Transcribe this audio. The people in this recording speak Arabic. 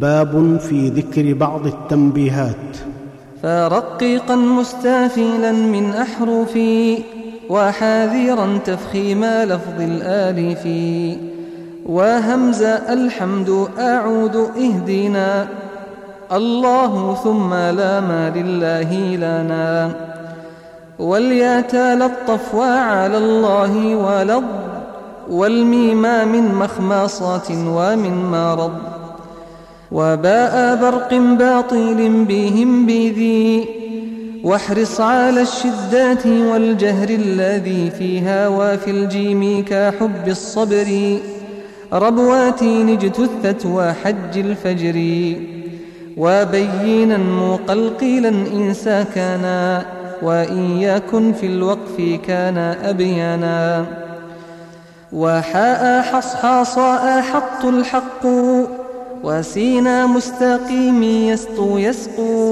باب في ذكر بعض التنبيهات. فرقيقا مستافلا من أحرفي وحاذرا تفخيم لفظ الآلف وهمز الحمد أعود اهدنا الله ثم لا ما لله لنا والياتا لطف وعلى الله ولض والميما من مخماصات ومن مرض وباء برق باطل بهم بذي واحرص على الشدات والجهر الذي فيها وفي الجيم كحب الصبر. ربواتين اجتثت وحج الفجر. وبينا مقلقلا إن ساكنا وإن يكن في الوقف كان أبينا وحاء حصحاصاء حط الحق. وسينا مستقيم يسطو يسقو.